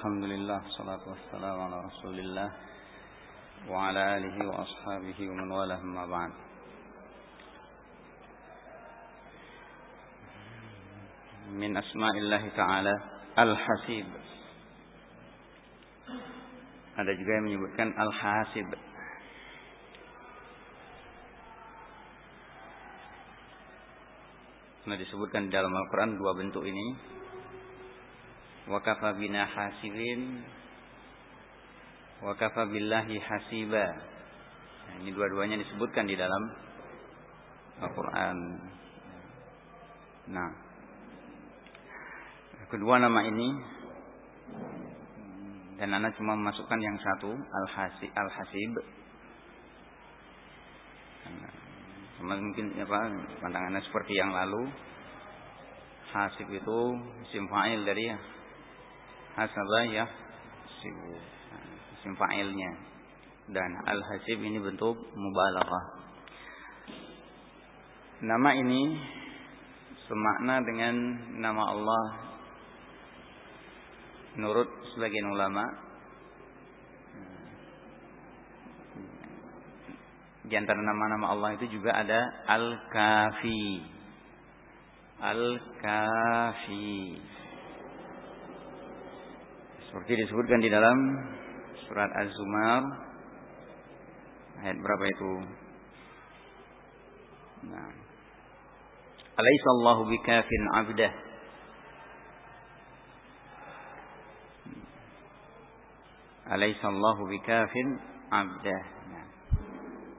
الحمد لله والصلاة والسلام على رسول الله وعلى آله وأصحابه ومن والاه ما بعد من أسماء الله تعالى Al-Hasib Ada juga yang menyebutkan Al-Hasib Nah disebutkan di dalam Al-Quran dua bentuk ini Wakafa bina hasibin Wakafa billahi hasiba. Nah, Ini dua-duanya disebutkan di dalam Al-Quran. Nah Kedua nama ini Dan anak cuma memasukkan yang satu Al-Hasib Al-Hasib. Sama mungkin apa pandangannya seperti yang lalu. Hasib itu isim fa'il dari hasabah ya sibu isim fa'ilnya dan al hasib ini bentuk mubalaghah nama ini semakna dengan nama Allah menurut sebagian ulama Di antara nama-nama Allah itu juga ada Al-Kafi. Al-Kafi. Seperti disebutkan di dalam surat Az-Zumar ayat berapa itu? Nah. Alaysa Allahu bikafin 'abdah. Alaysa Allahu bikafin 'abdah.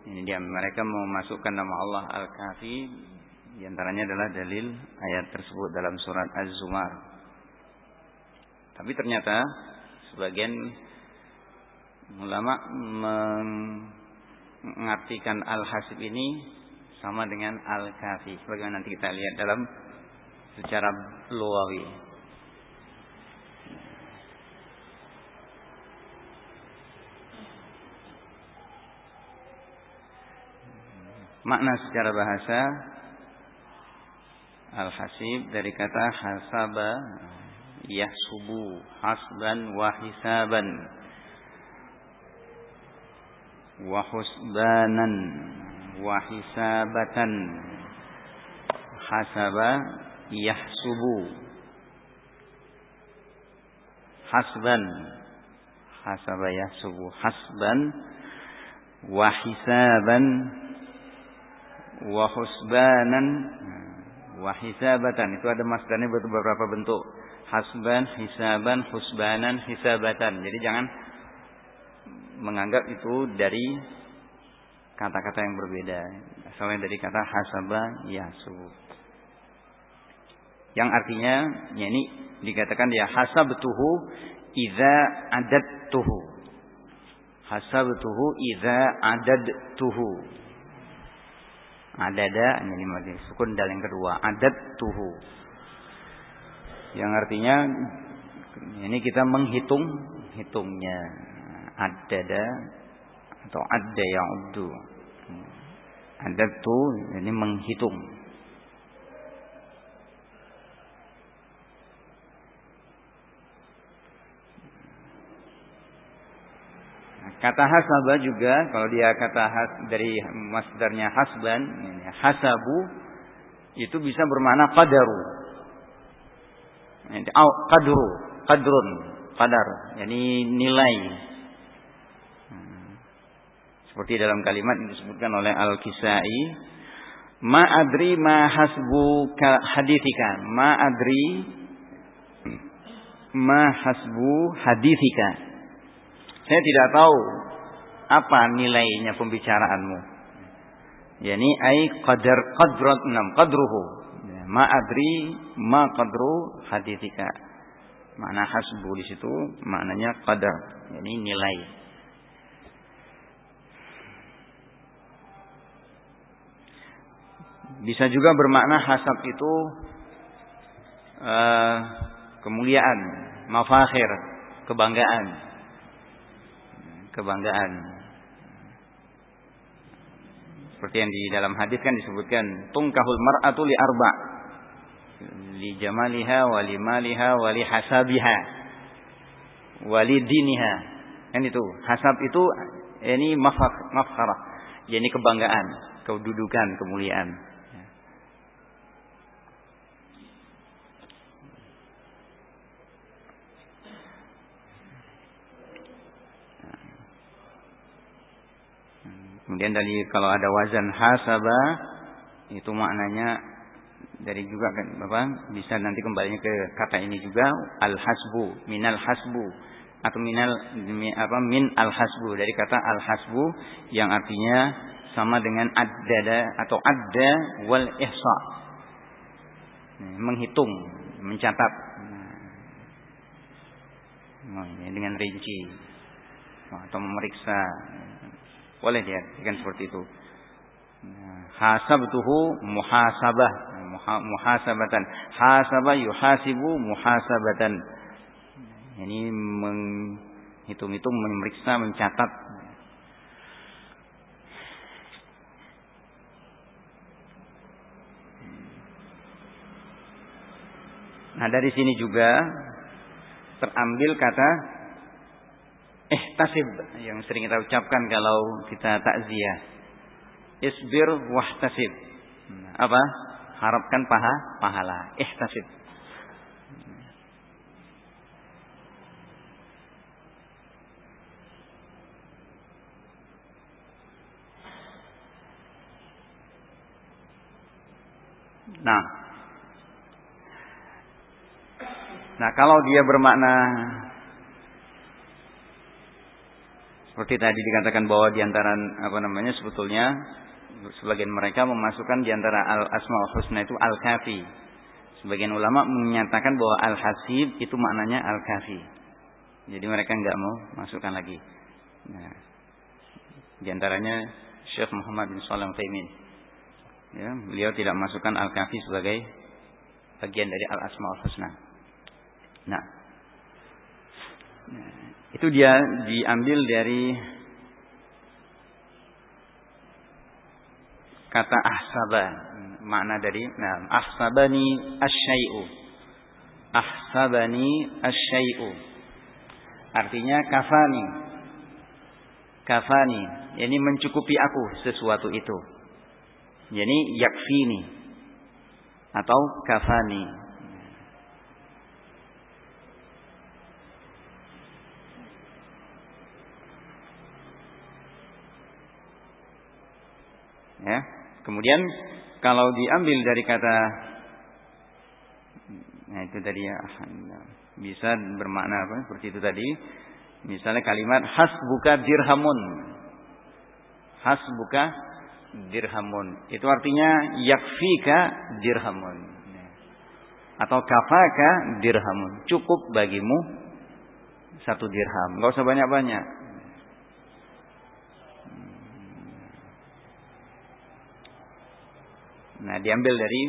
Ini dia mereka memasukkan nama Allah Al-Kafi di antaranya adalah dalil ayat tersebut dalam surat Az-Zumar. Tapi ternyata sebagian ulama mengartikan Al-Hasib ini sama dengan Al-Kafi. Bagaimana nanti kita lihat dalam secara luawi. Makna secara bahasa Al-hasib dari kata hasaba yahsubu hasban wa hisaban wa husbanan wa hisabatan. Hasaba yahsubu hasban. Hasaba yahsubu hasban wa hisaban wa husbanan. Wa hisabatan. Itu ada masdarnya beberapa bentuk hasban hisaban husbanan hisabatan. Jadi jangan menganggap itu dari kata-kata yang berbeda. Asalnya dari kata hasaba yasu yang artinya ya ini dikatakan dia hasabtuhu idza adadtuhu. Hasabtuhu idza adadtuhu. Adada ini sukun dal yang kedua. Adat tuhu. Yang artinya ini kita menghitung hitungnya. Adada atau ada yang udu. Adat tu ini menghitung. Kata hasaba juga kalau dia kata has, dari masdarnya hasban, hasabu itu bisa bermakna qadaru. Au qadru, qadrun, qadar, yani nilai. Seperti dalam kalimat yang disebutkan oleh Al-Kisai, ma adri ma hasbu hadithika, ma adri ma hasbu hadithika. Saya tidak tahu apa nilainya pembicaraanmu. Yani ai qadar qadrat enam qadruhu. Ya, ma adri ma qadru hadithika. Makna hasbu di situ maknanya qadar, yani nilai. Bisa juga bermakna hasab itu uh, kemuliaan, mafakhir, kebanggaan kebanggaan. Seperti yang di dalam hadis kan disebutkan tungkahul mar'atu li arba li jamaliha wa li maliha wa li hasabiha walidiniha. Kan itu. Hasab itu ini mafkharah. Yani kebanggaan, kedudukan, kemuliaan. Kemudian dari kalau ada wazan hasaba itu maknanya dari juga kan Bapak bisa nanti kembalinya ke kata ini juga al hasbu minal hasbu atau minal apa min al hasbu dari kata al hasbu yang artinya sama dengan adada atau adda wal ihsa. Menghitung mencatat. Nah, dengan rinci. Atau memeriksa. Boleh dia kan seperti itu. Nah, tuhu muhasabah muhasabatan. Hasaba yuhasibu muhasabatan. Ini menghitung-hitung, memeriksa, mencatat. Nah dari sini juga terambil kata ihtasib yang sering kita ucapkan kalau kita takziah. Isbir wahtasib. Apa? Harapkan paha pahala. Ihtasib. Nah, nah kalau dia bermakna seperti tadi dikatakan bahwa di antara apa namanya sebetulnya sebagian mereka memasukkan di antara al asmaul husna itu al kafi. Sebagian ulama menyatakan bahwa al hasib itu maknanya al kafi. Jadi mereka nggak mau masukkan lagi. Nah, di antaranya Syekh Muhammad bin Shalih Utsaimin. Ya, beliau tidak masukkan al kafi sebagai bagian dari al asmaul husna. Nah, itu dia diambil dari kata ahsaba. Makna dari nah ahsabani asyai'u. Ahsabani asyai'u. Artinya kafani. Kafani. Ini mencukupi aku sesuatu itu. Jadi yakfini. Atau kafani. Ya Kemudian kalau diambil dari kata nah itu tadi ya bisa bermakna apa seperti itu tadi. Misalnya kalimat hasbuka dirhamun. Hasbuka dirhamun. Itu artinya yakfika dirhamun. Atau kafaka dirhamun. Cukup bagimu satu dirham. Gak usah banyak-banyak. Nah, diambil dari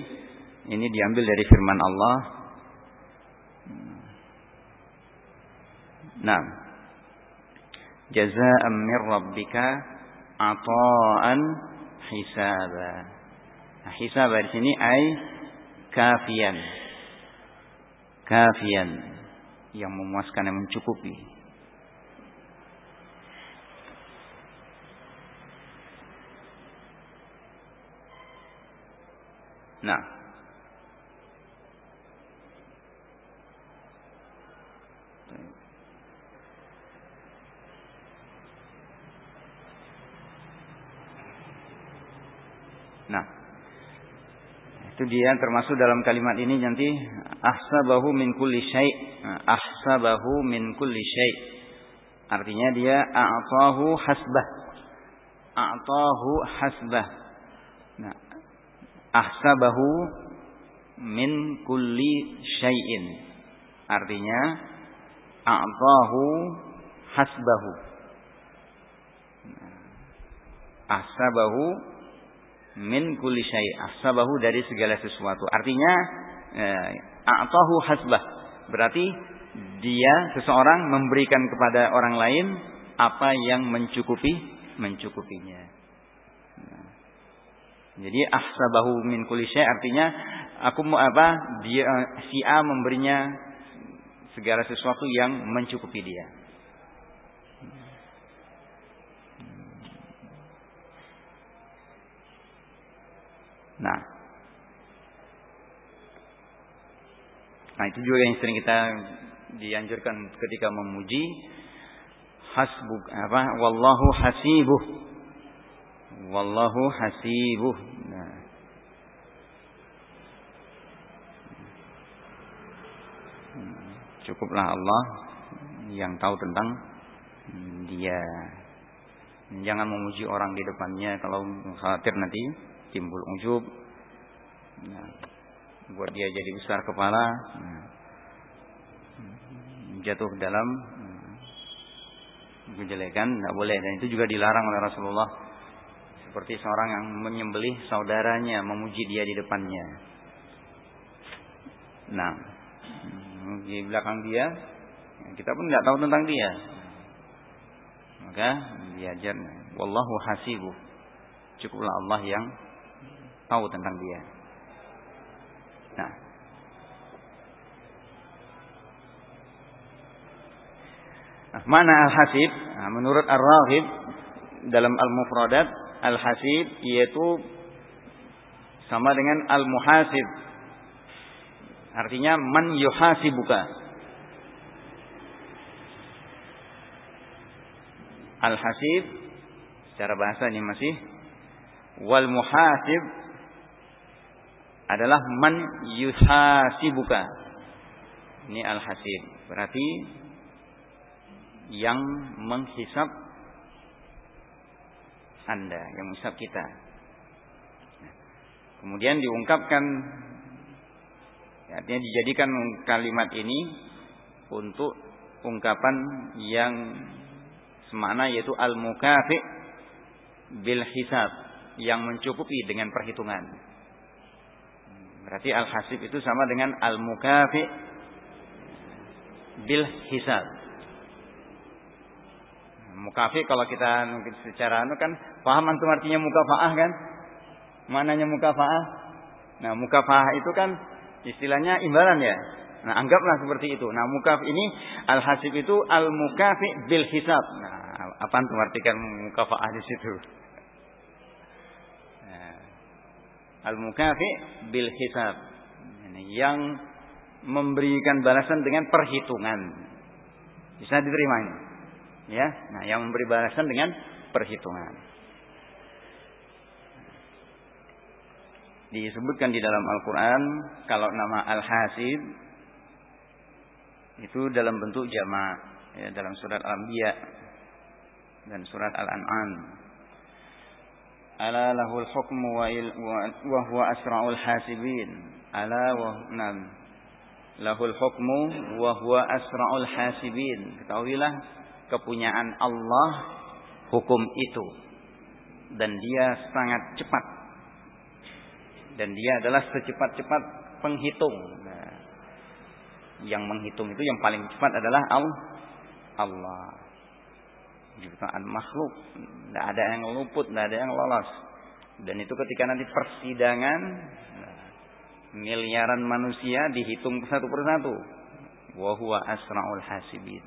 ini diambil dari firman Allah. Nah, jazaa'an min rabbika ata'an hisaba. Nah, hisaba di sini ai kafian. Kafian yang memuaskan yang mencukupi. Nah. Nah. Itu dia termasuk dalam kalimat ini nanti ahsabahu min kulli syai' nah, ahsabahu min kulli syai' artinya dia a'tahu hasbah a'tahu hasbah nah ahsabahu min kulli syai'in. Artinya a'tahu hasbahu. Ahsabahu min kulli syai'. Ahsabahu dari segala sesuatu. Artinya eh, a'tahu hasbah. Berarti dia seseorang memberikan kepada orang lain apa yang mencukupi mencukupinya. Jadi ahsabahu min kulli syai artinya aku mau apa dia si A memberinya segala sesuatu yang mencukupi dia. Nah, nah itu juga yang sering kita dianjurkan ketika memuji. Hasbuk apa wallahu hasibuh wallahu hasibuh. Nah. cukuplah Allah yang tahu tentang dia. Jangan memuji orang di depannya. Kalau khawatir nanti timbul ujub. Nah, buat dia jadi besar kepala. Nah, jatuh ke dalam. Nah, kejelekan tidak boleh. Dan itu juga dilarang oleh Rasulullah seperti seorang yang menyembelih saudaranya memuji dia di depannya nah di belakang dia kita pun nggak tahu tentang dia maka diajar wallahu hasibu cukuplah Allah yang tahu tentang dia. Nah, nah mana al-hasib? Nah, menurut Ar-Raghib dalam Al-Mufradat, al-hasib yaitu sama dengan al-muhasib. Artinya man yuhasibuka. Al-hasib secara bahasa ini masih wal muhasib adalah man yuhasibuka. Ini al-hasib. Berarti yang menghisap Anda, yang menghisap kita. Kemudian diungkapkan artinya dijadikan kalimat ini untuk ungkapan yang semana yaitu al-mukafi bil hisab yang mencukupi dengan perhitungan. Berarti al-hasib itu sama dengan al-mukafi bil hisab. Mukafi kalau kita secara anu kan paham antum artinya mukafaah kan? Mananya mukafaah? Nah, mukafaah itu kan istilahnya imbalan ya. Nah, anggaplah seperti itu. Nah, mukaf ini al-hasib itu al-mukafi bil hisab. Nah, apa antum artikan mukafaah di situ? Al-mukafi bil hisab. Yang memberikan balasan dengan perhitungan. Bisa diterima ini. Ya, nah yang memberi balasan dengan perhitungan. Disebutkan di dalam Al-Qur'an kalau nama Al-Hasib itu dalam bentuk jama' ya, dalam surat Al-Anbiya dan surat Al-An'am Ala lahul hukmu wa huwa asra'ul hasibin. Ala wa nam. Lahul hukmu wa huwa asra'ul hasibin. Ketahuilah kepunyaan Allah hukum itu. Dan dia sangat cepat. Dan dia adalah secepat-cepat penghitung. Nah, yang menghitung itu yang paling cepat adalah Allah jutaan makhluk, tidak ada yang luput, tidak ada yang lolos. Dan itu ketika nanti persidangan, miliaran manusia dihitung satu persatu. Wahwa asraul hasibin.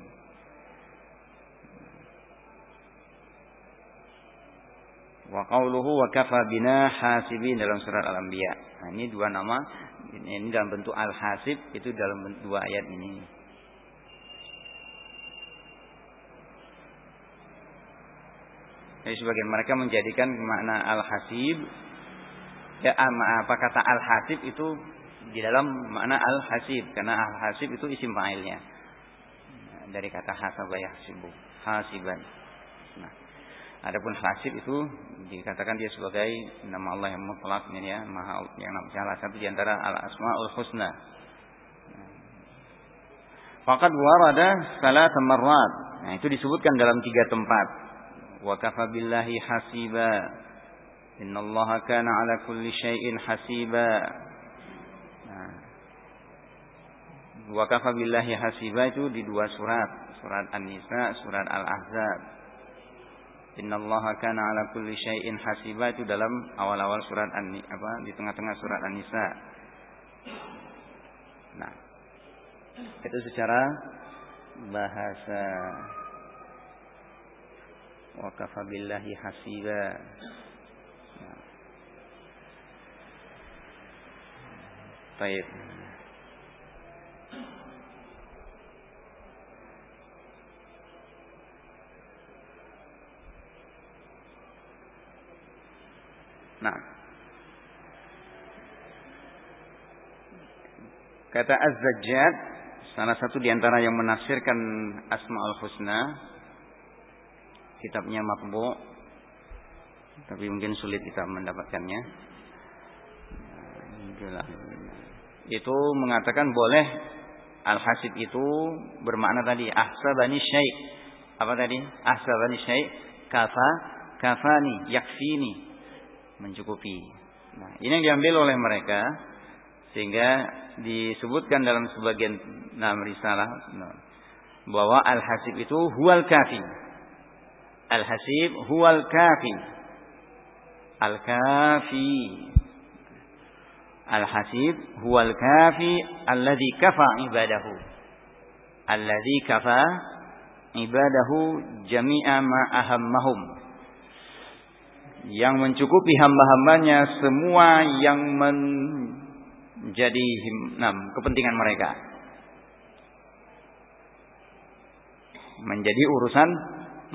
Wa qawluhu wa kafa bina hasibin dalam surat Al-Anbiya. Nah, ini dua nama ini dalam bentuk al-hasib itu dalam bentuk dua ayat ini. Jadi sebagian mereka menjadikan makna al-hasib ya apa kata al-hasib itu di dalam makna al-hasib karena al-hasib itu isim fa'ilnya. Dari kata hasaba yahsibu, hasiban. Nah, Adapun hasib itu dikatakan dia sebagai nama Allah yang mutlak ya, maha yang salah satu di antara al-asmaul husna. Faqad warada salah marrat. Nah, itu disebutkan dalam tiga tempat. Wa kafabilahi hasiba. Innallaha kana ala kulli syai'in hasiba. Nah, wa kafabilahi hasiba itu di dua surat, surat An-Nisa, surat Al-Ahzab. Innallaha kana ala kulli syai'in hasiba itu dalam awal-awal surat An apa di tengah-tengah surat An-Nisa. Nah, Itu secara bahasa wa kafabillahi hasiba. Baik. Nah. Kata Az-Zajjad, salah satu di antara yang menafsirkan Asmaul Husna, kitabnya Maqbu, tapi mungkin sulit kita mendapatkannya. Itu mengatakan boleh al-hasib itu bermakna tadi ahsabani syai' apa tadi? Ahsabani syai' kafa kafani yakfini mencukupi. Nah, ini yang diambil oleh mereka sehingga disebutkan dalam sebagian nama risalah nah, bahwa al-hasib itu huwal kafi. Al-hasib huwal kafi. Al-kafi. Al-hasib huwal kafi alladhi kafa ibadahu. Alladhi kafa ibadahu jami'a ma ahammahum yang mencukupi hamba-hambanya semua yang menjadi nah, kepentingan mereka. Menjadi urusan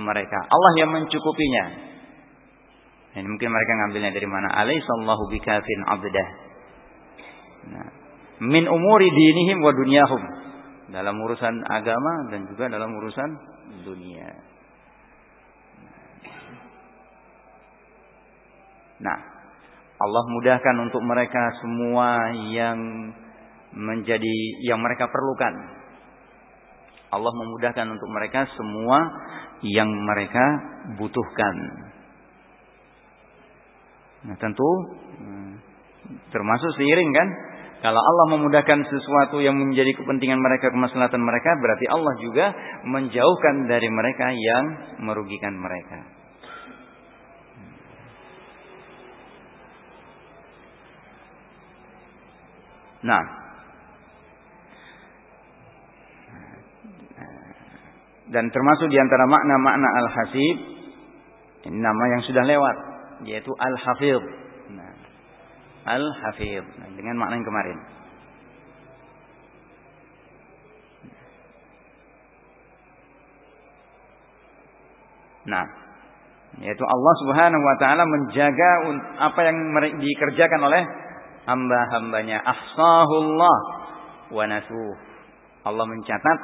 mereka. Allah yang mencukupinya. Ini mungkin mereka ngambilnya dari mana? Alaihissallahu bikafin abdah. Nah, min umuri dinihim wa dunyahum. Dalam urusan agama dan juga dalam urusan dunia. Nah, Allah mudahkan untuk mereka semua yang menjadi yang mereka perlukan. Allah memudahkan untuk mereka semua yang mereka butuhkan. Nah, tentu hmm, termasuk seiring kan? Kalau Allah memudahkan sesuatu yang menjadi kepentingan mereka, kemaslahatan mereka, berarti Allah juga menjauhkan dari mereka yang merugikan mereka. Nah. Dan termasuk di antara makna-makna al-hasib nama yang sudah lewat yaitu al-hafidh. Nah, al-hafidh nah, dengan makna yang kemarin. Nah, yaitu Allah Subhanahu wa taala menjaga apa yang dikerjakan oleh hamba-hambanya ahsahullah wa nasuh. Allah mencatat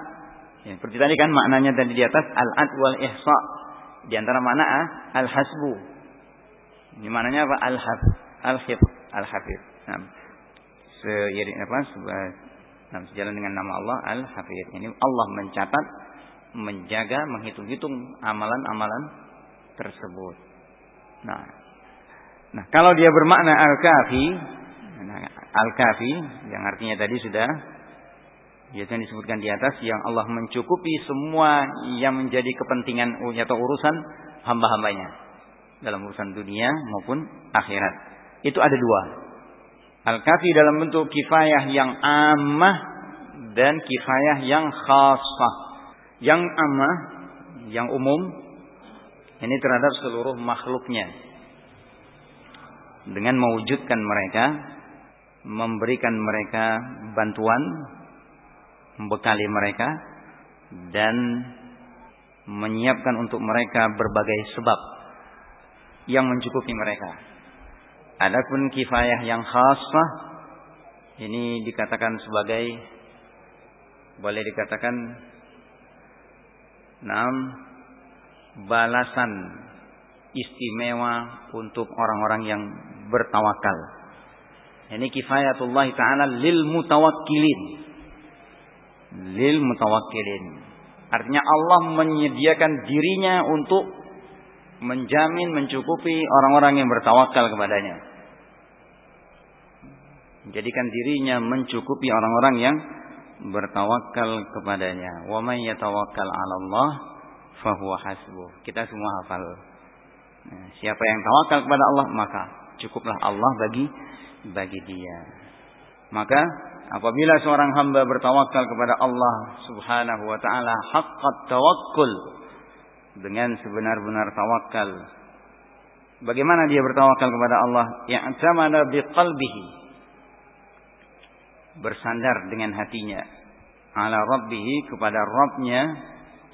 ya, seperti tadi kan maknanya tadi di atas al-ad wal ihsa. Di antara mana ah, al-hasbu. Ini maknanya apa? Al-haf, al-hif, al-hafid. Nah, seiring apa? Nah, sejalan dengan nama Allah al-hafid. Ini Allah mencatat, menjaga, menghitung-hitung amalan-amalan tersebut. Nah, nah kalau dia bermakna al-kafi, Al-Kafi yang artinya tadi sudah yang disebutkan di atas yang Allah mencukupi semua yang menjadi kepentingan atau urusan hamba-hambanya dalam urusan dunia maupun akhirat. Itu ada dua. Al-Kafi dalam bentuk kifayah yang amah dan kifayah yang khasah. Yang amah, yang umum, ini terhadap seluruh makhluknya. Dengan mewujudkan mereka memberikan mereka bantuan, membekali mereka dan menyiapkan untuk mereka berbagai sebab yang mencukupi mereka. Adapun kifayah yang khasah ini dikatakan sebagai boleh dikatakan enam balasan istimewa untuk orang-orang yang bertawakal ini kifayatullah taala lil mutawakkilin. Lil mutawakkilin. Artinya Allah menyediakan dirinya untuk menjamin mencukupi orang-orang yang bertawakal kepadanya. Menjadikan dirinya mencukupi orang-orang yang bertawakal kepadanya. Wa may yatawakkal 'ala Allah fahuwa hasbuh. Kita semua hafal. Nah, siapa yang tawakal kepada Allah maka cukuplah Allah bagi bagi dia. Maka apabila seorang hamba bertawakal kepada Allah Subhanahu wa taala haqqat tawakkul dengan sebenar-benar tawakal. Bagaimana dia bertawakal kepada Allah? Ya'tamana biqalbihi. Bersandar dengan hatinya ala rabbihi kepada Rabbnya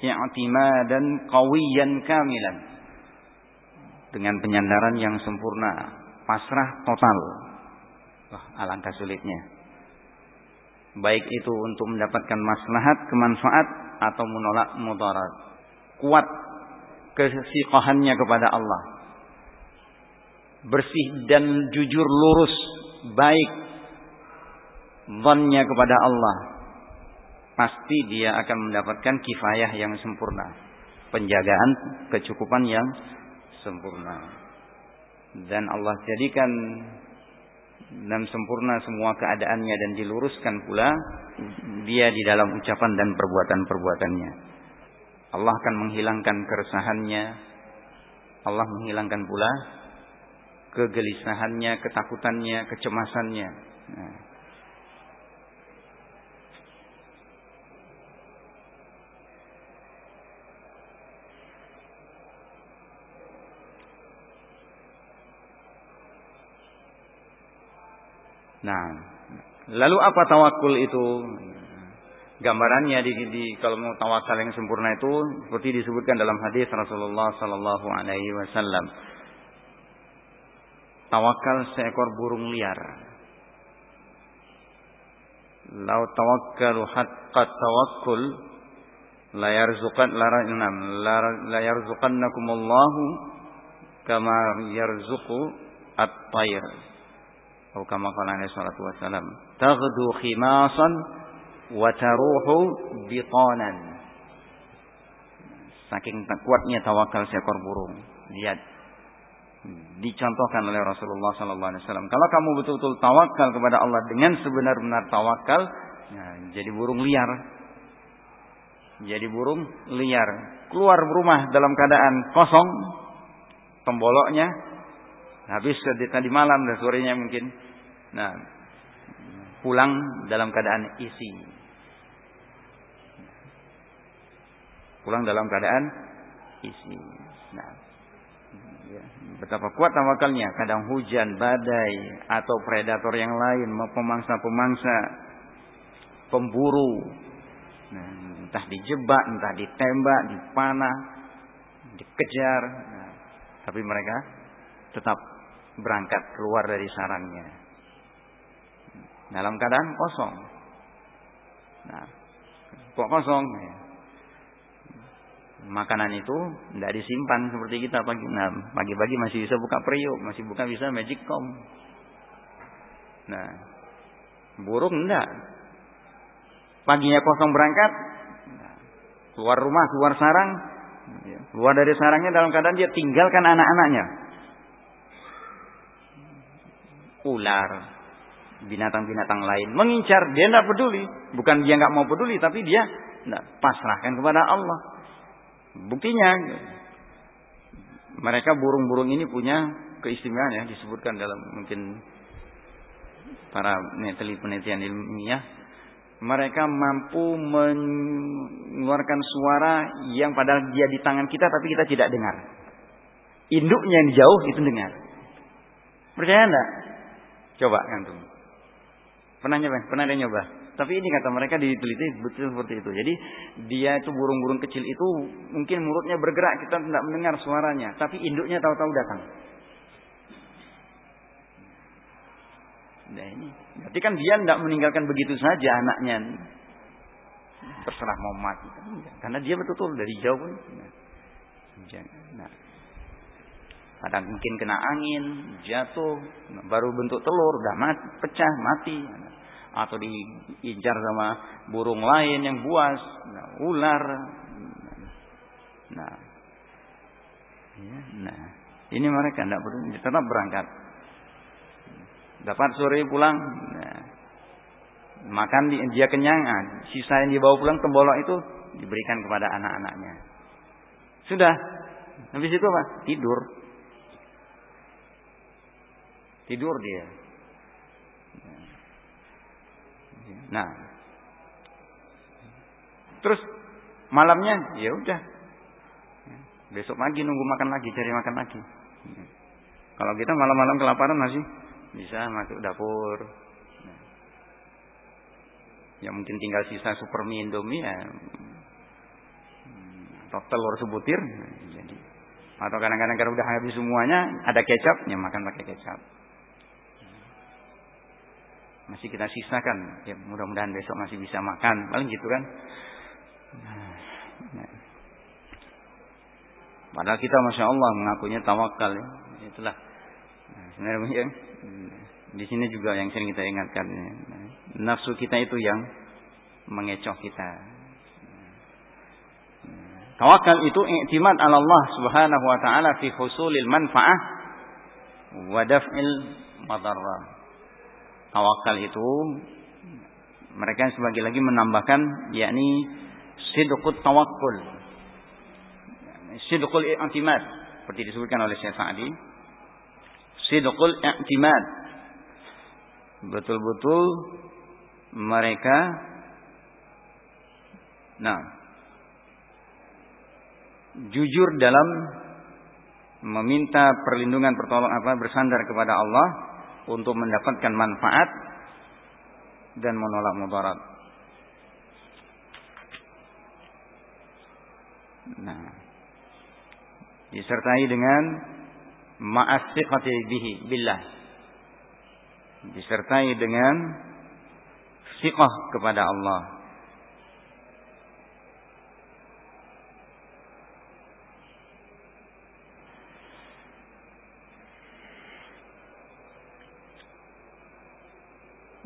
i'timadan qawiyan kamilan. Dengan penyandaran yang sempurna, pasrah total. Wah, alangkah sulitnya. Baik itu untuk mendapatkan maslahat, kemanfaat atau menolak mudarat. Kuat kesiqahannya kepada Allah. Bersih dan jujur lurus, baik Zonnya kepada Allah. Pasti dia akan mendapatkan kifayah yang sempurna. Penjagaan kecukupan yang sempurna. Dan Allah jadikan dan sempurna semua keadaannya dan diluruskan pula dia di dalam ucapan dan perbuatan-perbuatannya. Allah akan menghilangkan keresahannya. Allah menghilangkan pula kegelisahannya, ketakutannya, kecemasannya. Nah. Nah, lalu apa tawakul itu? Gambarannya di, di kalau mau tawakal yang sempurna itu seperti disebutkan dalam hadis Rasulullah Sallallahu Alaihi Wasallam. Tawakal seekor burung liar. Lau tawakkalu hatta tawakkul la yarzuqan la yarzuqannakumullahu kama yarzuqu at-tayr. Atau kama qala alaihi salatu wasalam, taghdu khimasan wa taruhu. Saking kuatnya tawakal seekor burung. Lihat dicontohkan oleh Rasulullah sallallahu alaihi wasallam. Kalau kamu betul-betul tawakal kepada Allah dengan sebenar-benar tawakal, ya, jadi burung liar. Jadi burung liar, keluar rumah dalam keadaan kosong, pemboloknya habis tadi malam dan sorenya mungkin. Nah, pulang dalam keadaan isi. Pulang dalam keadaan isi. Nah, ya, betapa kuat tawakalnya. Kadang hujan, badai, atau predator yang lain, pemangsa-pemangsa, pemburu. Nah, entah dijebak, entah ditembak, dipanah, dikejar. Nah, tapi mereka tetap berangkat keluar dari sarangnya. Dalam keadaan kosong. Nah, kok kosong? Ya makanan itu tidak disimpan seperti kita pagi. Nah, pagi-pagi masih bisa buka periuk, masih buka bisa magic com. Nah, burung enggak. Paginya kosong berangkat, keluar rumah, keluar sarang, ya, keluar dari sarangnya dalam keadaan dia tinggalkan anak-anaknya. Ular, binatang-binatang lain mengincar, dia tidak peduli. Bukan dia nggak mau peduli, tapi dia tidak pasrahkan kepada Allah. Buktinya mereka burung-burung ini punya keistimewaan ya disebutkan dalam mungkin para penelitian ilmiah mereka mampu mengeluarkan suara yang padahal dia di tangan kita tapi kita tidak dengar. Induknya yang jauh itu dengar. Percaya enggak? Coba kantung. Pernah nyoba? Pernah ada nyoba? Tapi ini kata mereka diteliti betul seperti itu. Jadi dia itu burung-burung kecil itu mungkin mulutnya bergerak kita tidak mendengar suaranya, tapi induknya tahu-tahu datang. Nah ini, berarti kan dia tidak meninggalkan begitu saja anaknya. Terserah mau mati, karena dia betul-betul dari jauh pun. Nah, kadang mungkin kena angin, jatuh, baru bentuk telur, udah mati, pecah, mati atau diincar sama burung lain yang buas, nah, ular. Nah, ya, nah, ini mereka tidak peduli, tetap berangkat. Dapat sore pulang, nah, makan dia kenyang, nah, sisa yang dibawa pulang tembolok itu diberikan kepada anak-anaknya. Sudah, habis itu apa? Tidur. Tidur dia. Nah, terus malamnya ya udah. Besok pagi nunggu makan lagi cari makan lagi. Kalau kita malam-malam kelaparan masih? Bisa masuk dapur. Ya mungkin tinggal sisa super mie indomie ya. Atau telur sebutir. Jadi. Atau kadang-kadang kalau udah habis semuanya ada kecap ya makan pakai kecap masih kita sisakan. Ya mudah-mudahan besok masih bisa makan. Paling gitu kan. Nah. padahal kita masya Allah mengakunya tawakal ya. Itulah. Nah, sebenarnya di sini juga yang sering kita ingatkan ya. nafsu kita itu yang mengecoh kita. Tawakal itu i'timad ala Allah Subhanahu wa taala fi husulil manfaah wa daf'il madarrah. Tawakal itu mereka sebagai lagi menambahkan yakni sidqut tawakkul. Sidqul i'timad seperti disebutkan oleh Syekh Sa'di. Sidqul i'timad. Betul-betul mereka nah jujur dalam meminta perlindungan pertolongan apa bersandar kepada Allah untuk mendapatkan manfaat dan menolak mudarat. Nah, disertai dengan ma'asiqati bihi billah. Disertai dengan siqah kepada Allah.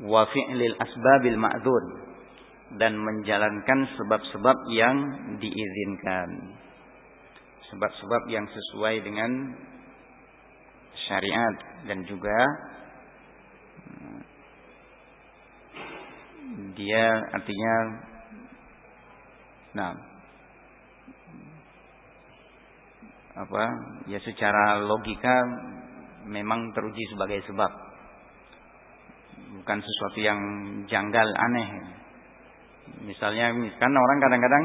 Wa fi'lil asbabil ma'dzur dan menjalankan sebab-sebab yang diizinkan. Sebab-sebab yang sesuai dengan syariat dan juga hmm, dia artinya nah apa ya secara logika memang teruji sebagai sebab bukan sesuatu yang janggal aneh. Misalnya kan orang kadang-kadang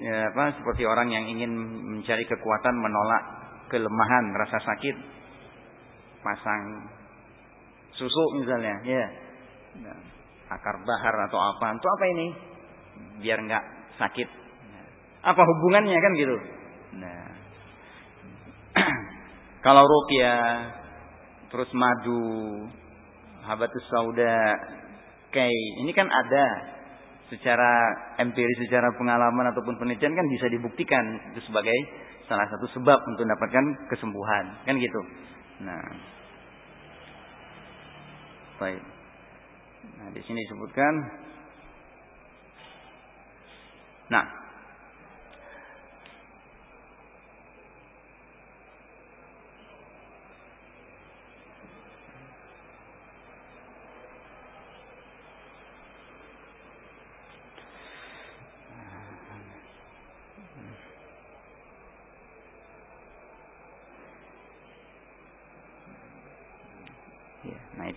ya, apa seperti orang yang ingin mencari kekuatan menolak kelemahan, rasa sakit. Pasang susu misalnya, ya. Nah, akar bahar atau apa. Itu apa ini? Biar nggak sakit. Apa hubungannya kan gitu? Nah. Kalau rukyah terus madu, habatus sauda. Kai ini kan ada secara empiris secara pengalaman ataupun penelitian kan bisa dibuktikan itu sebagai salah satu sebab untuk mendapatkan kesembuhan. Kan gitu. Nah. Baik. Nah di sini disebutkan. Nah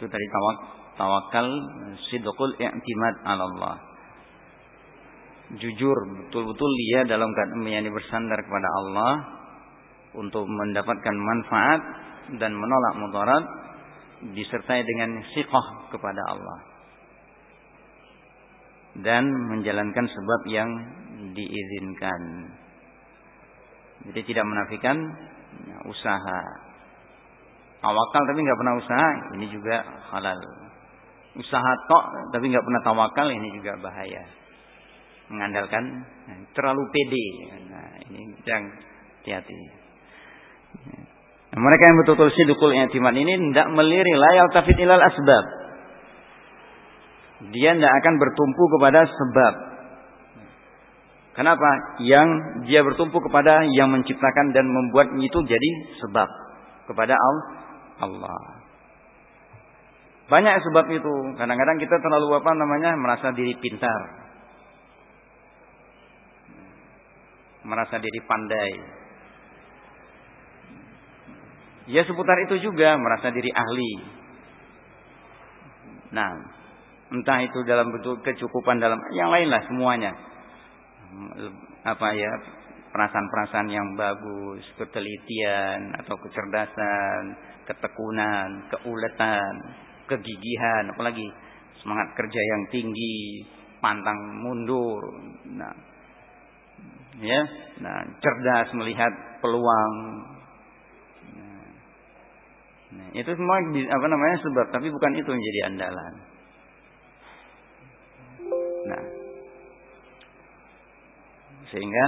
itu tadi tawak, tawakal sidqul i'timad 'ala Allah. Jujur betul-betul dia dalam keadaan bersandar kepada Allah untuk mendapatkan manfaat dan menolak mudarat disertai dengan siqah kepada Allah dan menjalankan sebab yang diizinkan. Jadi tidak menafikan usaha Tawakal tapi nggak pernah usaha, ini juga halal. Usaha tok tapi nggak pernah tawakal, ini juga bahaya. Mengandalkan nah, terlalu pede. Nah, ini yang hati-hati. Nah, mereka yang betul-betul sidukul i'timad ini tidak melirik layal tafid ilal asbab. Dia tidak akan bertumpu kepada sebab. Kenapa? Yang dia bertumpu kepada yang menciptakan dan membuat itu jadi sebab kepada Allah Allah. Banyak sebab itu. Kadang-kadang kita terlalu apa namanya merasa diri pintar. Merasa diri pandai. Ya seputar itu juga merasa diri ahli. Nah, entah itu dalam bentuk kecukupan dalam yang lain lah semuanya apa ya perasaan-perasaan yang bagus ketelitian atau kecerdasan ketekunan keuletan kegigihan apalagi semangat kerja yang tinggi pantang mundur. Nah ya nah cerdas melihat peluang. Nah, nah itu semua apa namanya sebab tapi bukan itu yang jadi andalan. Nah. Sehingga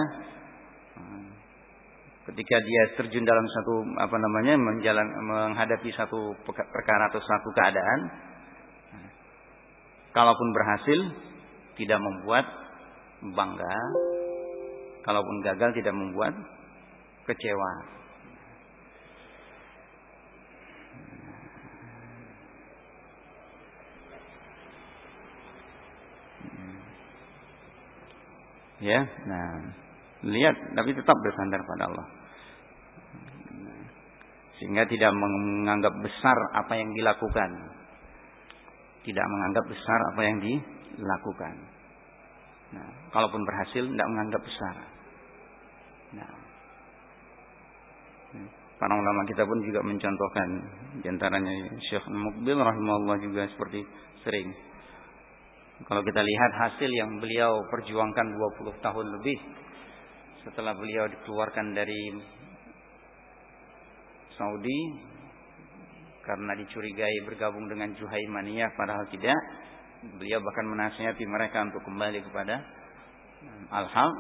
ketika dia terjun dalam satu apa namanya menjalan menghadapi satu perkara atau satu keadaan kalaupun berhasil tidak membuat bangga kalaupun gagal tidak membuat kecewa. Ya, nah, lihat tapi tetap bersandar pada Allah. Sehingga tidak menganggap besar apa yang dilakukan. Tidak menganggap besar apa yang dilakukan. Nah, kalaupun berhasil tidak menganggap besar. Nah. Para ulama kita pun juga mencontohkan di antaranya Syekh Mukbil rahimahullah juga seperti sering. Kalau kita lihat hasil yang beliau perjuangkan 20 tahun lebih setelah beliau dikeluarkan dari Saudi karena dicurigai bergabung dengan Juhaimaniyah padahal tidak beliau bahkan menasihati mereka untuk kembali kepada Al-Haq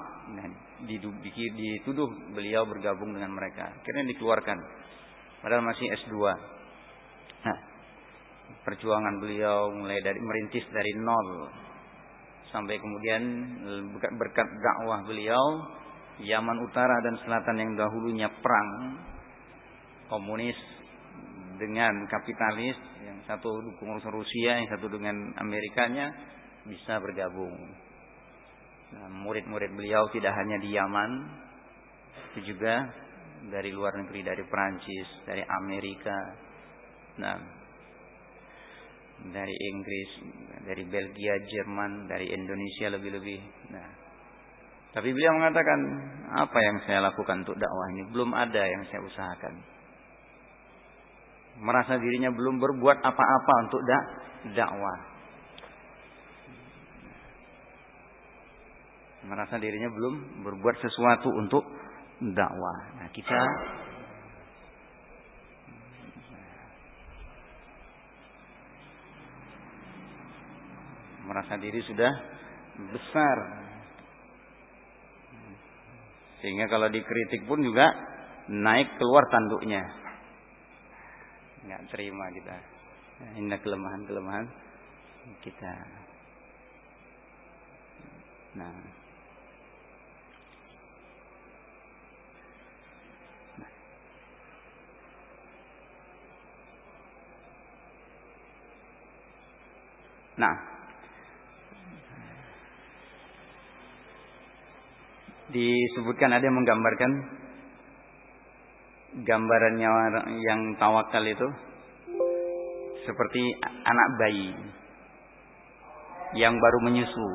dituduh beliau bergabung dengan mereka. Akhirnya dikeluarkan. Padahal masih S2. Nah, perjuangan beliau mulai dari merintis dari nol sampai kemudian berkat dakwah beliau Yaman Utara dan Selatan yang dahulunya perang komunis dengan kapitalis yang satu dukung Rusia yang satu dengan Amerikanya bisa bergabung Nah, murid-murid beliau tidak hanya di Yaman, tapi juga dari luar negeri, dari Perancis, dari Amerika, nah, dari Inggris, dari Belgia, Jerman, dari Indonesia lebih-lebih. Nah, tapi beliau mengatakan, apa yang saya lakukan untuk dakwah ini? Belum ada yang saya usahakan. Merasa dirinya belum berbuat apa-apa untuk dakwah. merasa dirinya belum berbuat sesuatu untuk dakwah. Nah, kita merasa diri sudah besar. Sehingga kalau dikritik pun juga naik keluar tanduknya. Enggak terima kita. Ini kelemahan-kelemahan kita. Nah, Nah, disebutkan ada yang menggambarkan gambarannya yang tawakal itu seperti anak bayi yang baru menyusu.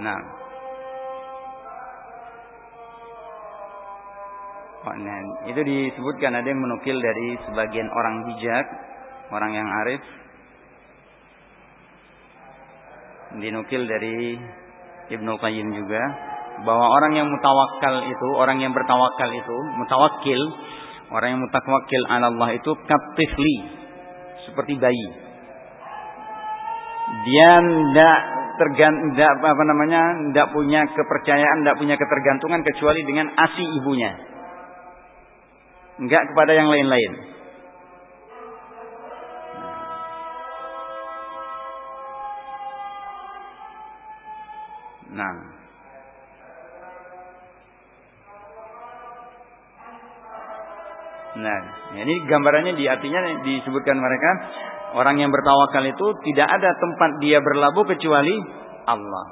Nah, Nah, itu disebutkan ada yang menukil dari sebagian orang bijak, orang yang arif. Dinukil dari Ibnu Qayyim juga bahwa orang yang mutawakal itu, orang yang bertawakal itu, mutawakil, orang yang mutawakil ala Allah itu kaptifli, seperti bayi. Dia tidak tergantung, apa namanya, tidak punya kepercayaan, tidak punya ketergantungan kecuali dengan asi ibunya enggak kepada yang lain-lain. senang. Nah, ini gambarannya di artinya disebutkan mereka orang yang bertawakal itu tidak ada tempat dia berlabuh kecuali Allah.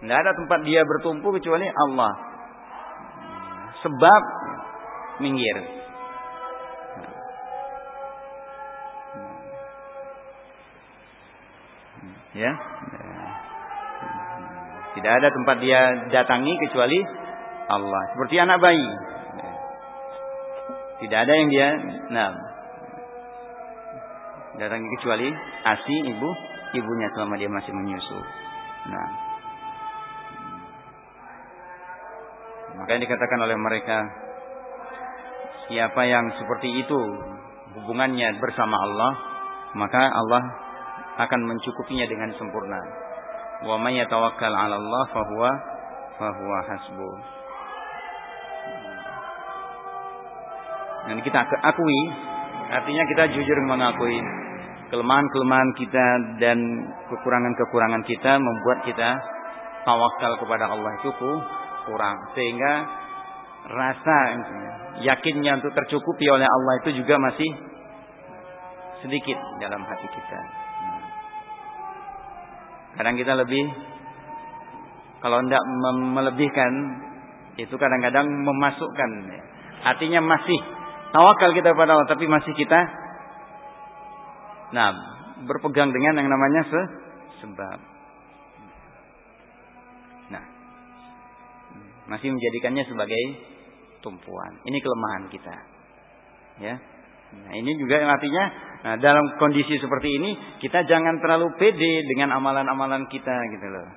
Tidak ada tempat dia bertumpu kecuali Allah. Sebab minggir. Ya. Tidak ada tempat dia datangi kecuali Allah. Seperti anak bayi. Tidak ada yang dia nah datangi kecuali ASI ibu ibunya selama dia masih menyusu. Nah. Maka yang dikatakan oleh mereka siapa yang seperti itu hubungannya bersama Allah, maka Allah akan mencukupinya dengan sempurna. Wa may yatawakkal 'ala Allah fahuwa fahuwa hasbu. Dan kita akui, artinya kita jujur mengakui kelemahan-kelemahan kita dan kekurangan-kekurangan kita membuat kita tawakal kepada Allah itu kurang. Sehingga rasa yakinnya untuk tercukupi oleh Allah itu juga masih sedikit dalam hati kita. Kadang kita lebih kalau tidak melebihkan itu kadang-kadang memasukkan. Artinya masih tawakal kita pada Allah tapi masih kita nah berpegang dengan yang namanya se sebab nah masih menjadikannya sebagai tumpuan. Ini kelemahan kita ya. Nah ini juga artinya nah, dalam kondisi seperti ini kita jangan terlalu pede dengan amalan-amalan kita gitu loh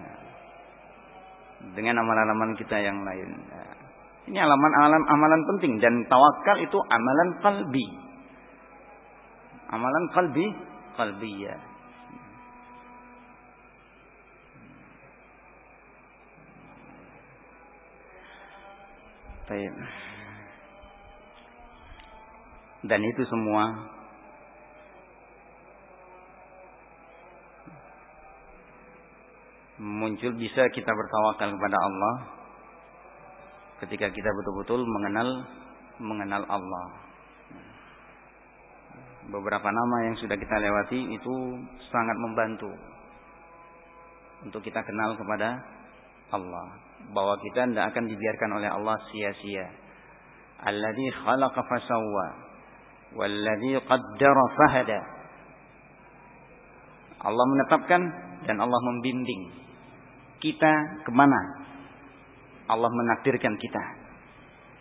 nah, dengan amalan-amalan kita yang lain nah, ini amalan-amalan amalan penting dan tawakal itu amalan kalbi Amalan kalbi, kalbiyah. Baik. Dan itu semua muncul bisa kita bertawakal kepada Allah ketika kita betul-betul mengenal mengenal Allah. Beberapa nama yang sudah kita lewati itu sangat membantu untuk kita kenal kepada Allah. Bahwa kita tidak akan dibiarkan oleh Allah sia-sia. Alladzi khalaqa fasawwa walladzi qaddara fahada. Allah menetapkan dan Allah membimbing kita ke mana Allah menakdirkan kita.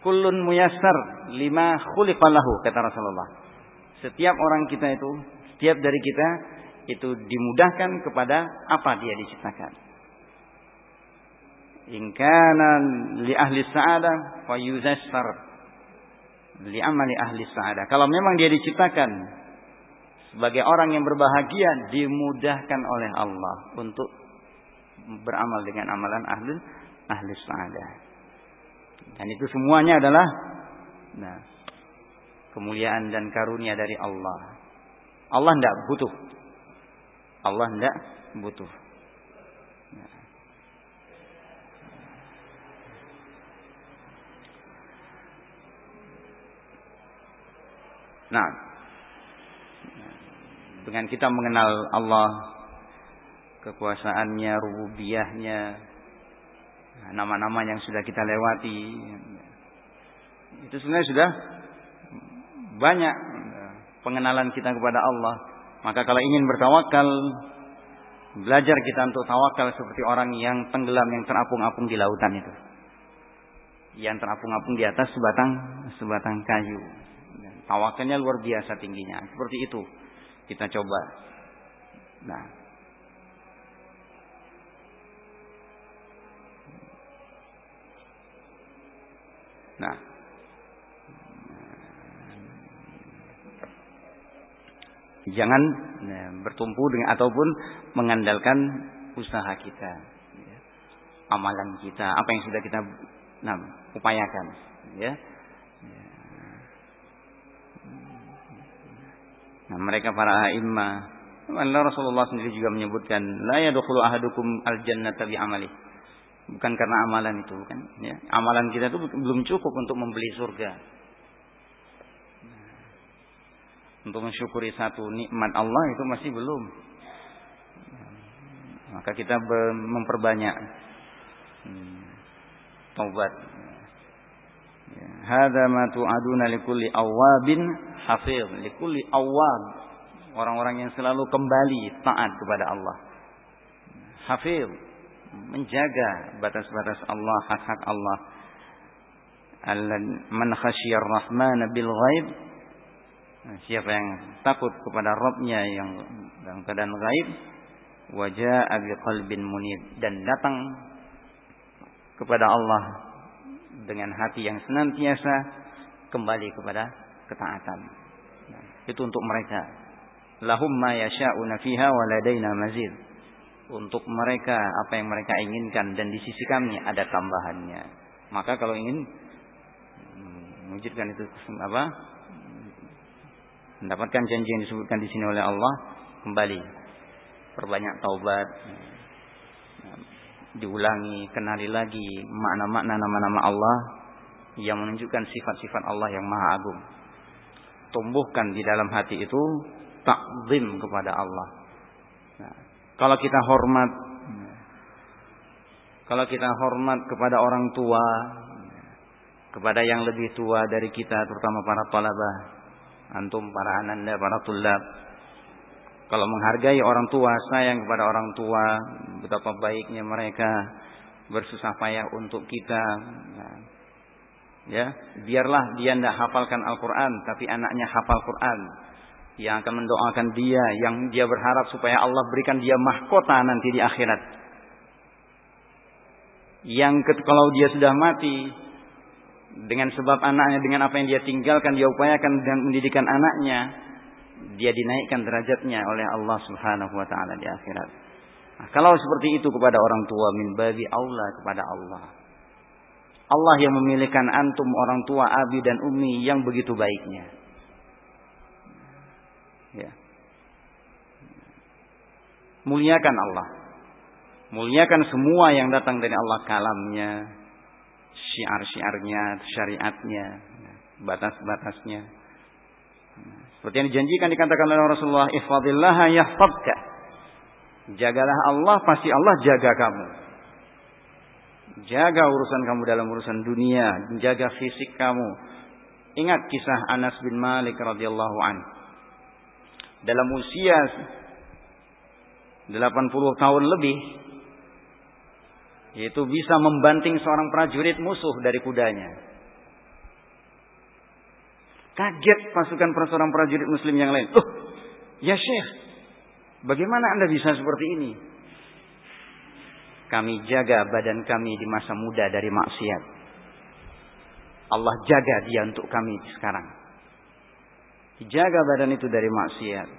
Kullun muyassar lima khuliqalahu kata Rasulullah. Setiap orang kita itu, setiap dari kita itu dimudahkan kepada apa dia diciptakan. Ingkana li ahli sa'adah fa yuzassar li amali ahli sa'adah. Kalau memang dia diciptakan sebagai orang yang berbahagia dimudahkan oleh Allah untuk beramal dengan amalan ahli ahli sa'adah. Dan itu semuanya adalah nah kemuliaan dan karunia dari Allah. Allah tidak butuh. Allah tidak butuh. Nah, dengan kita mengenal Allah, kekuasaannya, rububiyahnya, nama-nama yang sudah kita lewati, itu sebenarnya sudah banyak pengenalan kita kepada Allah. Maka kalau ingin bertawakal, belajar kita untuk tawakal seperti orang yang tenggelam, yang terapung-apung di lautan itu. Yang terapung-apung di atas sebatang sebatang kayu. Tawakalnya luar biasa tingginya. Seperti itu kita coba. Nah, Nah, Jangan ya, bertumpu dengan ataupun mengandalkan usaha kita, ya. amalan kita, apa yang sudah kita nah, upayakan, ya. Nah, mereka para imam, Allah Rasulullah sendiri juga menyebutkan, la yadkhulu ahadukum al-jannata bi amali. Bukan karena amalan itu, kan? Ya. Amalan kita itu belum cukup untuk membeli surga. untuk mensyukuri satu nikmat Allah itu masih belum. Maka kita memperbanyak hmm, taubat. Ya, Hada ma tu'aduna likulli awabin hafiz, likulli awab. orang-orang yang selalu kembali taat kepada Allah. Hafil menjaga batas-batas Allah, hak-hak Allah. Man khasyiyar rahmana bil ghaib Siapa yang takut kepada Rabbnya yang dalam keadaan gaib wajah abi qalbin munib dan datang kepada Allah dengan hati yang senantiasa kembali kepada ketaatan. Itu untuk mereka. Lahum ma yasha'una fiha wa ladaina mazid. Untuk mereka apa yang mereka inginkan dan di sisi kami ada tambahannya. Maka kalau ingin mewujudkan itu apa? Mendapatkan janji yang disebutkan di sini oleh Allah, kembali perbanyak taubat, diulangi, kenali lagi makna-makna nama-nama Allah yang menunjukkan sifat-sifat Allah yang maha agung. Tumbuhkan di dalam hati itu takzim kepada Allah. Nah, kalau kita hormat, kalau kita hormat kepada orang tua, kepada yang lebih tua dari kita, terutama para talabah, antum, para ananda, para tulab, kalau menghargai orang tua, sayang kepada orang tua, betapa baiknya mereka bersusah payah untuk kita. Nah, ya, biarlah dia tidak hafalkan Al-Quran, tapi anaknya hafal Quran. Yang akan mendoakan dia, yang dia berharap supaya Allah berikan dia mahkota nanti di akhirat. Yang kalau dia sudah mati, dengan sebab anaknya, dengan apa yang dia tinggalkan, dia upayakan dan mendidikan anaknya, dia dinaikkan derajatnya oleh Allah Subhanahu wa taala di akhirat. Nah, kalau seperti itu kepada orang tua min babi Allah kepada Allah. Allah yang memilihkan antum orang tua abi dan umi yang begitu baiknya. Ya. Muliakan Allah. Muliakan semua yang datang dari Allah kalamnya, syiar-syiarnya, syariatnya, batas-batasnya. Seperti yang dijanjikan dikatakan oleh Rasulullah, "Ihfadillah yahfadka." Jagalah Allah, pasti Allah jaga kamu. Jaga urusan kamu dalam urusan dunia, jaga fisik kamu. Ingat kisah Anas bin Malik radhiyallahu an. Dalam usia 80 tahun lebih yaitu bisa membanting seorang prajurit musuh dari kudanya. Kaget pasukan seorang prajurit muslim yang lain. Oh, ya Syekh, bagaimana Anda bisa seperti ini? Kami jaga badan kami di masa muda dari maksiat. Allah jaga dia untuk kami sekarang. Jaga badan itu dari maksiat.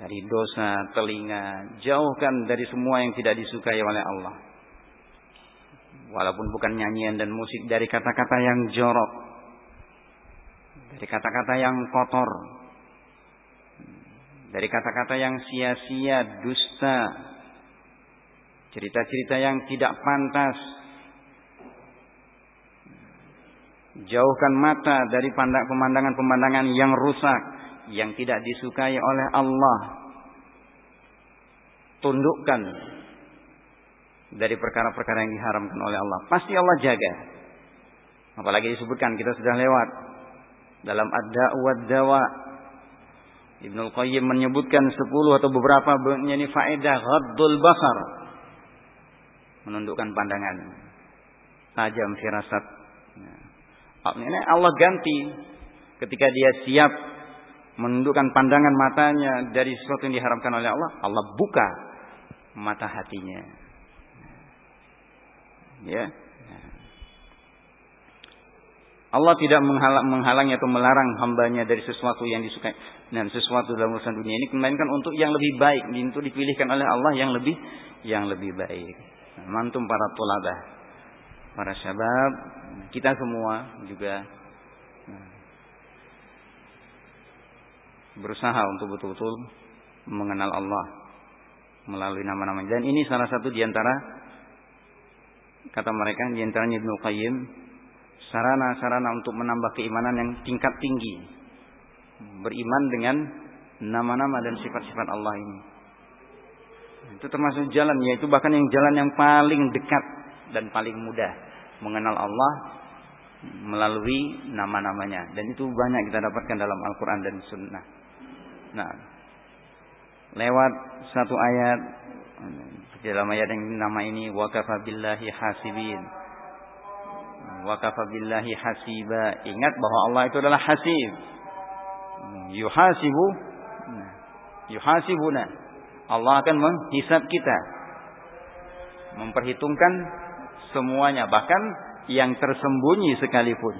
Dari dosa, telinga. Jauhkan dari semua yang tidak disukai oleh Allah. Walaupun bukan nyanyian dan musik dari kata-kata yang jorok dari kata-kata yang kotor, dari kata-kata yang sia-sia, dusta, cerita-cerita yang tidak pantas. Jauhkan mata dari pemandangan-pemandangan yang rusak, yang tidak disukai oleh Allah. Tundukkan dari perkara-perkara yang diharamkan oleh Allah. Pasti Allah jaga. Apalagi disebutkan kita sudah lewat dalam ad-da'wa dawa Ibnu Qayyim menyebutkan 10 atau beberapa ini faedah ghaddul basar menundukkan pandangan. Tajam firasat. Nah, ini Allah ganti. Ketika dia siap menundukkan pandangan matanya dari sesuatu yang diharamkan oleh Allah Allah buka mata hatinya. Ya. Allah tidak menghalang, menghalangi atau melarang hambanya dari sesuatu yang disukai dan sesuatu dalam urusan dunia ini melainkan untuk yang lebih baik untuk dipilihkan oleh Allah yang lebih yang lebih baik. Mantum para tulabah, para syabab, kita semua juga berusaha untuk betul-betul mengenal Allah melalui nama-namanya. Dan ini salah satu di antara kata mereka di antaranya Ibnu Qayyim sarana-sarana untuk menambah keimanan yang tingkat tinggi. Beriman dengan nama-nama dan sifat-sifat Allah ini. Itu termasuk jalan, yaitu bahkan yang jalan yang paling dekat dan paling mudah mengenal Allah melalui nama-namanya. Dan itu banyak kita dapatkan dalam Al-Quran dan Sunnah. Nah, lewat satu ayat dalam ayat yang nama ini wakafa billahi hasibin. Wakafa billahi hasiba. Ingat bahwa Allah itu adalah hasib. Yuhasibu yuhasibuna. Allah akan menghisap kita. Memperhitungkan semuanya bahkan yang tersembunyi sekalipun.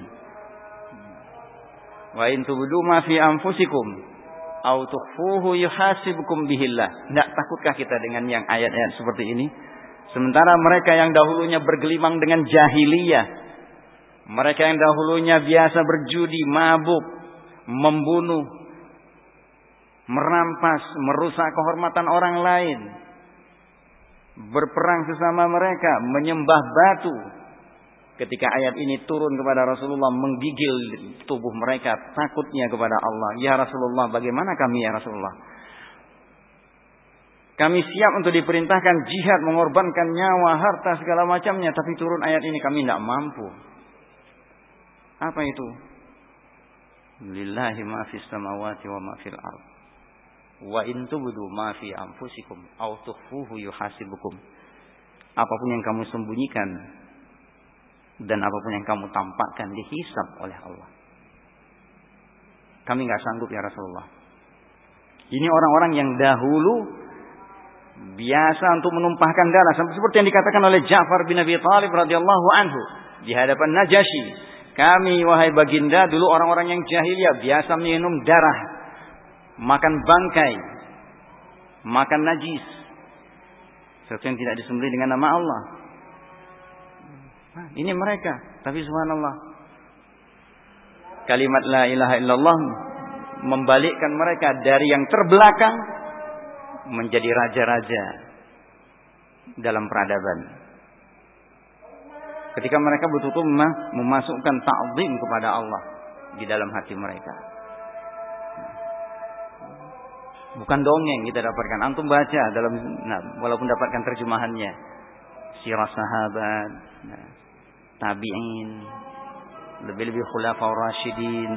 Wa in ma fi anfusikum aw tukhfuhu bihillah. Tidak takutkah kita dengan yang ayat-ayat seperti ini? Sementara mereka yang dahulunya bergelimang dengan jahiliyah, mereka yang dahulunya biasa berjudi, mabuk, membunuh, merampas, merusak kehormatan orang lain, berperang sesama mereka, menyembah batu, ketika ayat ini turun kepada Rasulullah menggigil tubuh mereka takutnya kepada Allah. Ya Rasulullah, bagaimana kami ya Rasulullah? Kami siap untuk diperintahkan jihad, mengorbankan nyawa, harta, segala macamnya. Tapi turun ayat ini kami tidak mampu. Apa itu? Lillahi ma fis samawati wa ma fil ard. Wa in tubdu ma fi anfusikum aw tukhfuhu yuhasibukum. Apa pun yang kamu sembunyikan dan apa pun yang kamu tampakkan dihisap oleh Allah. Kami nggak sanggup ya Rasulullah. Ini orang-orang yang dahulu biasa untuk menumpahkan darah seperti yang dikatakan oleh Ja'far bin Abi Thalib radhiyallahu anhu di hadapan Najasyi. Kami wahai baginda dulu orang-orang yang jahiliyah biasa minum darah, makan bangkai, makan najis. Sesuatu yang tidak disembelih dengan nama Allah. Nah, ini mereka. Tapi subhanallah. Kalimat la ilaha illallah membalikkan mereka dari yang terbelakang menjadi raja-raja dalam peradaban. Ketika mereka betul-betul memasukkan ta'zim kepada Allah di dalam hati mereka. Bukan dongeng kita dapatkan. Antum baca dalam nah, walaupun dapatkan terjemahannya. Sirah sahabat, nah, tabi'in, lebih-lebih khulafaur rasyidin,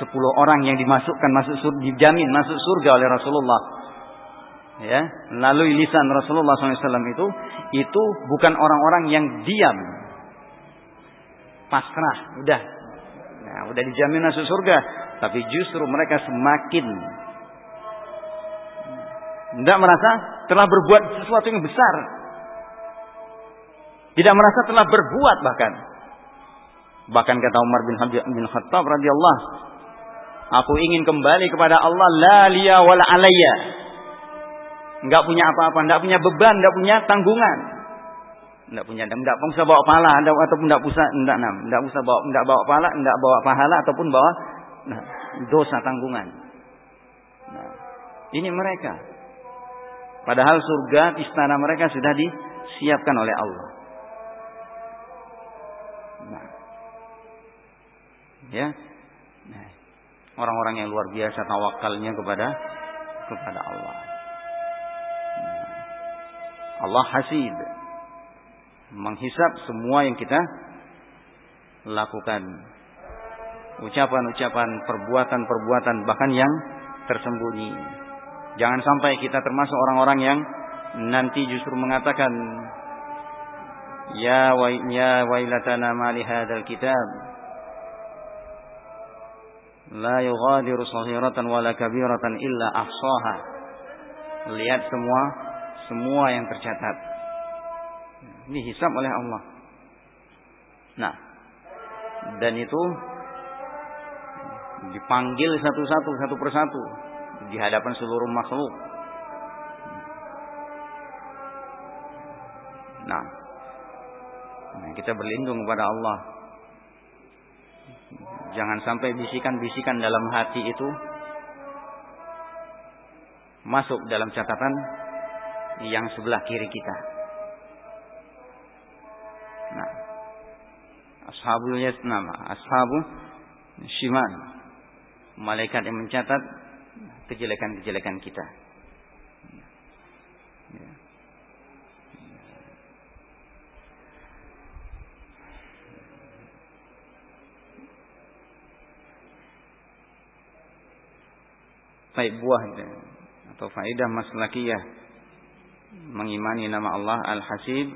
sepuluh orang yang dimasukkan masuk surga, dijamin masuk surga oleh Rasulullah. Ya, lalu lisan Rasulullah SAW itu itu bukan orang-orang yang diam, pasrah, udah, nah, udah dijamin masuk surga, tapi justru mereka semakin tidak merasa telah berbuat sesuatu yang besar, tidak merasa telah berbuat bahkan. Bahkan kata Umar bin Khattab radhiyallahu Aku ingin kembali kepada Allah la liya wala alayya. Enggak punya apa-apa, enggak punya beban, enggak punya tanggungan. Enggak punya enggak usah bawa pahala ataupun enggak usah enggak nam, enggak usah bawa enggak bawa pahala, enggak bawa pahala ataupun bawa nah, dosa tanggungan. Nah, ini mereka. Padahal surga istana mereka sudah disiapkan oleh Allah. ya. Nah, orang-orang yang luar biasa tawakalnya kepada kepada Allah. Nah, Allah hasib. Menghisap semua yang kita lakukan. Ucapan-ucapan perbuatan-perbuatan bahkan yang tersembunyi jangan sampai kita termasuk orang-orang yang nanti justru mengatakan ya wa ya wailatana ma li hadzal kitab la yughadiru saghiratan wala kabiratan illa ahsaha. Lihat semua semua yang tercatat. Ini hisab oleh Allah. Nah, dan itu dipanggil satu-satu satu persatu di hadapan seluruh makhluk. Nah, kita berlindung kepada Allah Jangan sampai bisikan-bisikan dalam hati itu masuk dalam catatan yang sebelah kiri kita. Nah, ashabul yasnama, ashabu shiman. Malaikat yang mencatat kejelekan-kejelekan kita. baik buah atau faedah maslakiyah. Mengimani nama Allah Al-Hasib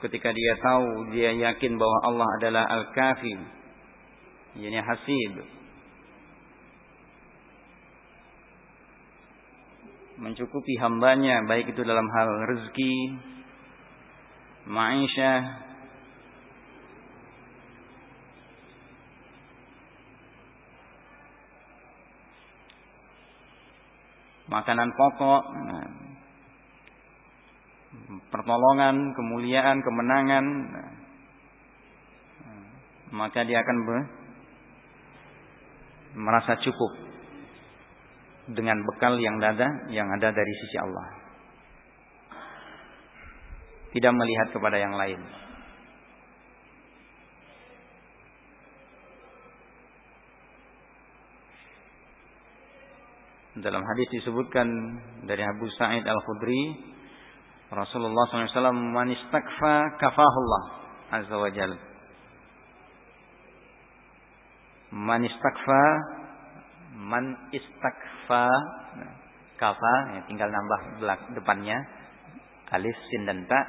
ketika dia tahu dia yakin bahwa Allah adalah Al-Kafi yakni Hasib mencukupi hambanya baik itu dalam hal rezeki maisha makanan pokok nah, pertolongan kemuliaan kemenangan nah, maka dia akan merasa cukup dengan bekal yang ada yang ada dari sisi Allah tidak melihat kepada yang lain. Dalam hadis disebutkan dari Abu Sa'id Al-Khudri, Rasulullah SAW manistakfa kafahullah azza wa jal. Manistakfa man istakfa kafa ya, tinggal nambah belak depannya alif sin dan ta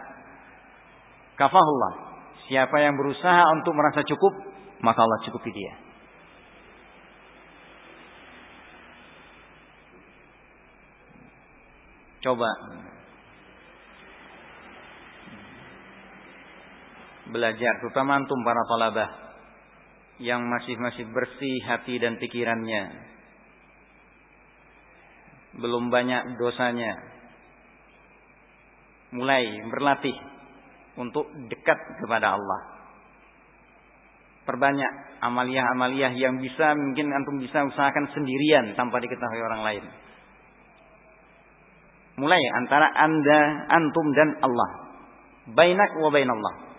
kafahullah. Siapa yang berusaha untuk merasa cukup, maka Allah cukupi dia. Coba belajar, terutama antum para talabah yang masih masih bersih hati dan pikirannya, belum banyak dosanya, mulai berlatih untuk dekat kepada Allah. Perbanyak amaliah-amaliah yang bisa mungkin antum bisa usahakan sendirian tanpa diketahui orang lain. Mulai antara anda, antum dan Allah. Bainak wa bainallah.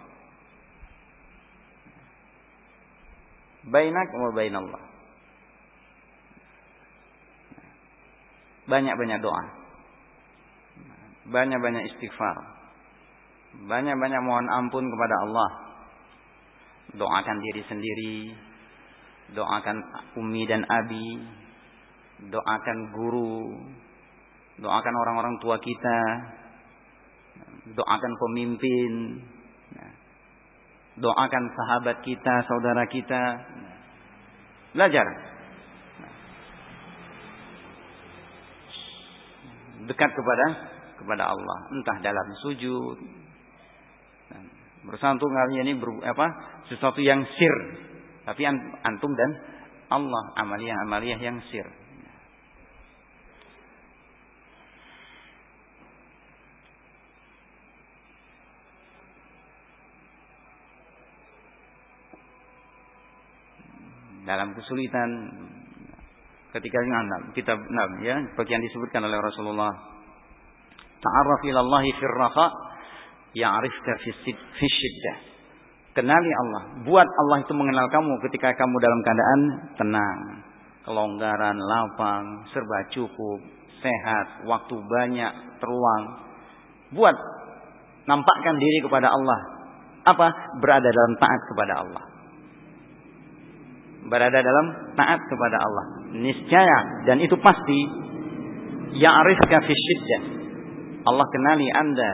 Bainak wa bainallah. Banyak-banyak doa. Banyak-banyak istighfar. Banyak-banyak mohon ampun kepada Allah. Doakan diri sendiri. Doakan umi dan abi. Doakan guru. Doakan orang-orang tua kita. Doakan pemimpin. Doakan sahabat kita, saudara kita. Belajar. Dekat kepada kepada Allah, entah dalam sujud. Berusaha untuk ini ber, apa? sesuatu yang sir, tapi antum dan Allah amaliyah-amaliyah yang sir. Dalam kesulitan ketika kita nah, ya bagian disebutkan oleh Rasulullah Ta'arraf ilallahi firraha ya'rifka fi syiddah. Kenali Allah. Buat Allah itu mengenal kamu ketika kamu dalam keadaan tenang, kelonggaran, lapang, serba cukup, sehat, waktu banyak, teruang. Buat nampakkan diri kepada Allah. Apa? Berada dalam taat kepada Allah. Berada dalam taat kepada Allah. Niscaya dan itu pasti ya'rifka fi syiddah Allah kenali Anda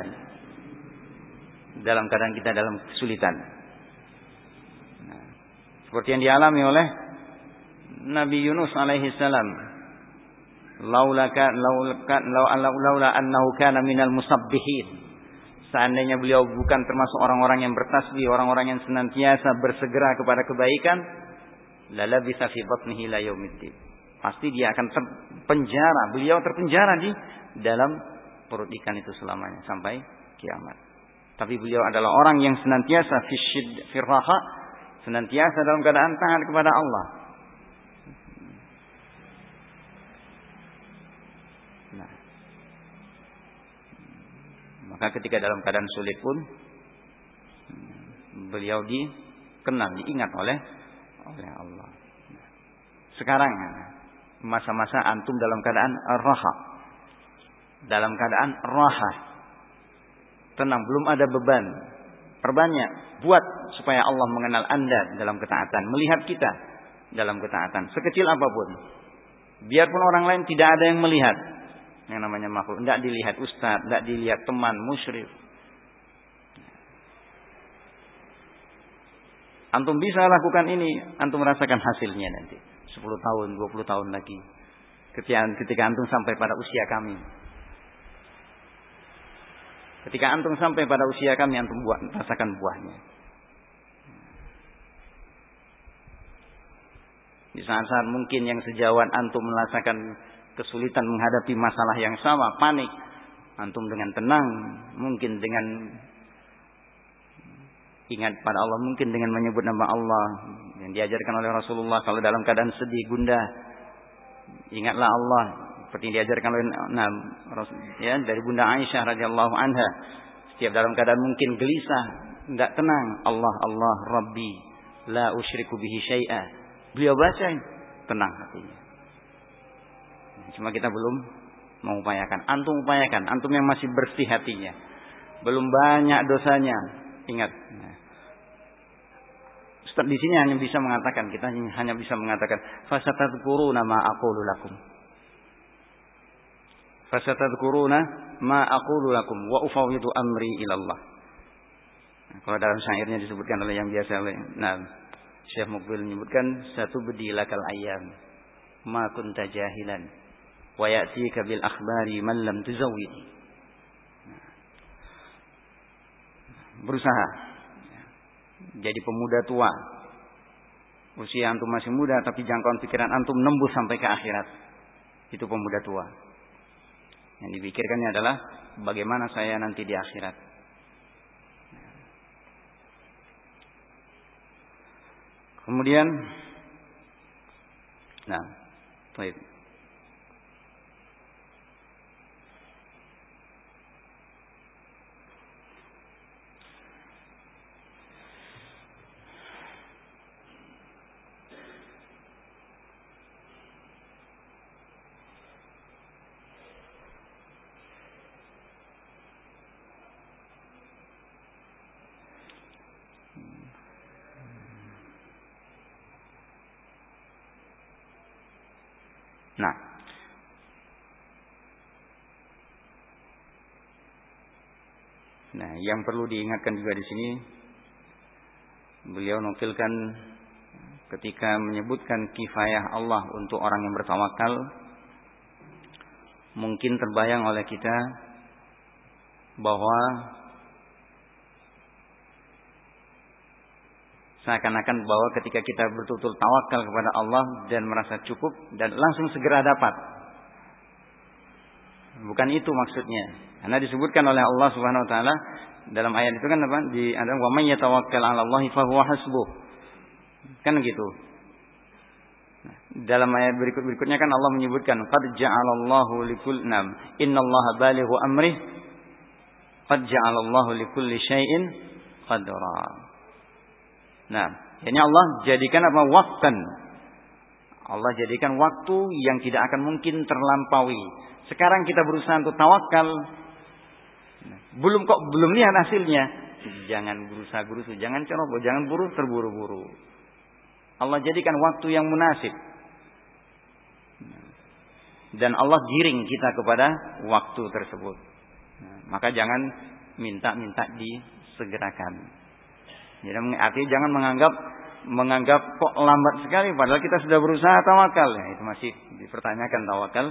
dalam keadaan kita dalam kesulitan. Nah, seperti yang dialami oleh Nabi Yunus alaihi salam. Laulaka laulaka laula annahu kana minal musabbihin. Seandainya beliau bukan termasuk orang-orang yang bertasbih, orang-orang yang senantiasa bersegera kepada kebaikan, lalabisa fi batnihi la yaumiddin. Pasti dia akan terpenjara, beliau terpenjara di dalam perut ikan itu selamanya sampai kiamat. Tapi beliau adalah orang yang senantiasa fisyid firraha, senantiasa dalam keadaan taat kepada Allah. Nah. Maka ketika dalam keadaan sulit pun beliau dikenal, diingat oleh oleh Allah. Sekarang masa-masa antum dalam keadaan raha dalam keadaan raha. Tenang, belum ada beban. Perbanyak, buat supaya Allah mengenal Anda dalam ketaatan, melihat kita dalam ketaatan, sekecil apa pun. Biarpun orang lain tidak ada yang melihat, yang namanya makhluk, tidak dilihat ustaz, tidak dilihat teman, musyrik. Antum bisa lakukan ini, antum merasakan hasilnya nanti. 10 tahun, 20 tahun lagi. Ketika, ketika antum sampai pada usia kami. Ketika antum sampai pada usia kami, antum buat, rasakan buahnya. Di saat-saat mungkin yang sejauhan antum merasakan kesulitan menghadapi masalah yang sama, panik. Antum dengan tenang, mungkin dengan ingat pada Allah, mungkin dengan menyebut nama Allah yang diajarkan oleh Rasulullah kalau dalam keadaan sedih, gundah, ingatlah Allah seperti yang diajarkan oleh nah, ya dari Bunda Aisyah radhiyallahu anha. Setiap dalam keadaan mungkin gelisah, tidak tenang, Allah Allah Rabbi la usyriku bihi syai'a. Beliau baca tenang hatinya. Cuma kita belum mengupayakan. Antum upayakan, antum yang masih bersih hatinya. Belum banyak dosanya. Ingat. Nah. Ustaz di sini hanya bisa mengatakan, kita hanya bisa mengatakan, fasatadkuruna ma aqulu lakum. Fasatadkuruna ma aqulu lakum wa ufawwidu amri ilallah. Nah, kalau dalam syairnya disebutkan oleh yang biasa nah Syekh Mukbil menyebutkan satu bedilakal ayam ma kunta jahilan wa ya'tika bil akhbari man lam tuzawwid. Berusaha jadi pemuda tua. Usia antum masih muda tapi jangkauan pikiran antum nembus sampai ke akhirat. Itu pemuda tua. Yang dipikirkannya adalah bagaimana saya nanti di akhirat. Kemudian nah, baik. Nah, Nah, yang perlu diingatkan juga di sini beliau nukilkan ketika menyebutkan kifayah Allah untuk orang yang bertawakal mungkin terbayang oleh kita bahwa seakan-akan bahwa ketika kita betul-betul tawakal kepada Allah dan merasa cukup dan langsung segera dapat. Bukan itu maksudnya. Karena disebutkan oleh Allah Subhanahu wa taala dalam ayat itu kan apa? Di ada wa may yatawakkal 'ala Allah fa huwa hasbuh. Kan gitu. Dalam ayat berikut berikutnya kan Allah menyebutkan qad ja'alallahu likul nam innallaha balighu amri qad ja'alallahu likulli syai'in qadra. Nah, ini Allah jadikan apa? Waktan. Allah jadikan waktu yang tidak akan mungkin terlampaui. Sekarang kita berusaha untuk tawakal. Belum kok belum lihat hasilnya. Jangan berusaha berusaha, jangan ceroboh, jangan buru terburu-buru. Allah jadikan waktu yang munasib. Dan Allah giring kita kepada waktu tersebut. Maka jangan minta-minta disegerakan. Jadi artinya jangan menganggap menganggap kok lambat sekali padahal kita sudah berusaha tawakal. Ya, itu masih dipertanyakan tawakal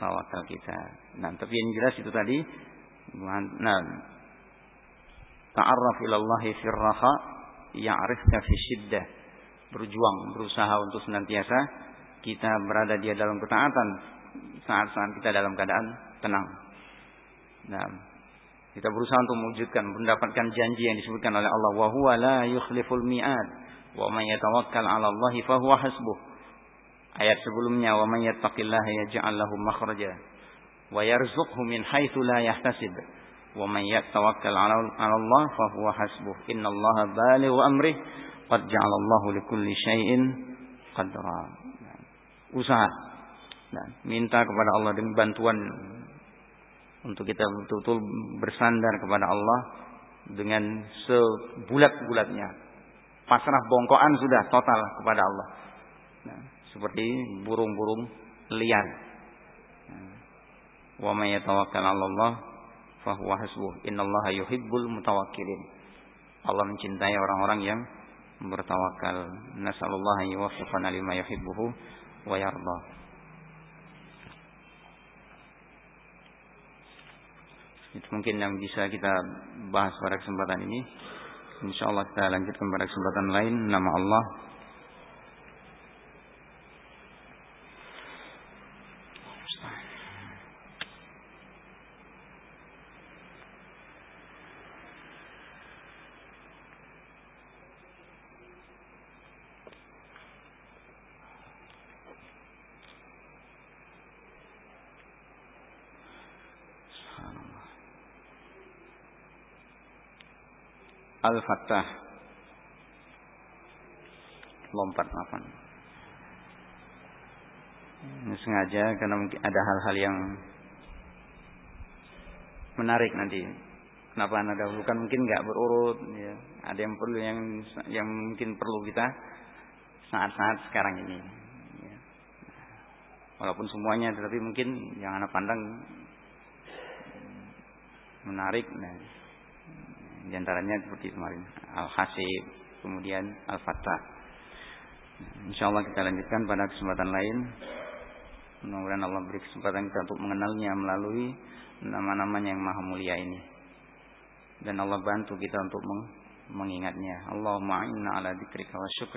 tawakal kita. Nah, tapi yang jelas itu tadi nah ta'arraf ilallahi firraha ya'rifka fi syiddah. Berjuang, berusaha untuk senantiasa kita berada dia dalam ketaatan saat-saat kita dalam keadaan tenang. Nah, kita berusaha untuk mewujudkan mendapatkan janji yang disebutkan oleh Allah wa huwa la yukhliful mi'ad wa man yatawakkal 'ala Allah fa hasbuh. Ayat sebelumnya wa man yattaqillaha yaj'al lahu makhraja wa yarzuqhu min haitsu la yahtasib. Wa man yatawakkal 'ala Allah fa huwa hasbuh. Innallaha balighu amri qad ja'ala likulli qadra. Usaha. Nah, minta kepada Allah dengan bantuan untuk kita betul-betul bersandar kepada Allah dengan sebulat-bulatnya. Pasrah bongkoan sudah total kepada Allah. Nah, seperti burung-burung liar. Wa may yatawakkal 'ala Allah fa huwa hasbuh. Innallaha yuhibbul mutawakkilin. Allah mencintai orang-orang yang bertawakal. Nasallallahu yuwaffiqana lima yuhibbuhu wa yarda. Itu mungkin yang bisa kita bahas pada kesempatan ini. Insya Allah kita lanjutkan pada kesempatan lain. Nama Allah Al-Fattah lompat apa? Ini sengaja karena mungkin ada hal-hal yang menarik nanti. Kenapa anda dahulukan mungkin nggak berurut, ya. Ada yang perlu yang yang mungkin perlu kita saat-saat sekarang ini. Ya. Walaupun semuanya, tetapi mungkin yang anda pandang menarik. Nah, di antaranya seperti kemarin Al-Hasib, kemudian Al-Fattah. Insya Allah kita lanjutkan pada kesempatan lain. Mudah-mudahan Allah beri kesempatan kita untuk mengenalnya melalui nama-namanya yang maha mulia ini. Dan Allah bantu kita untuk mengingatnya. Allahumma inna ala dzikrika wa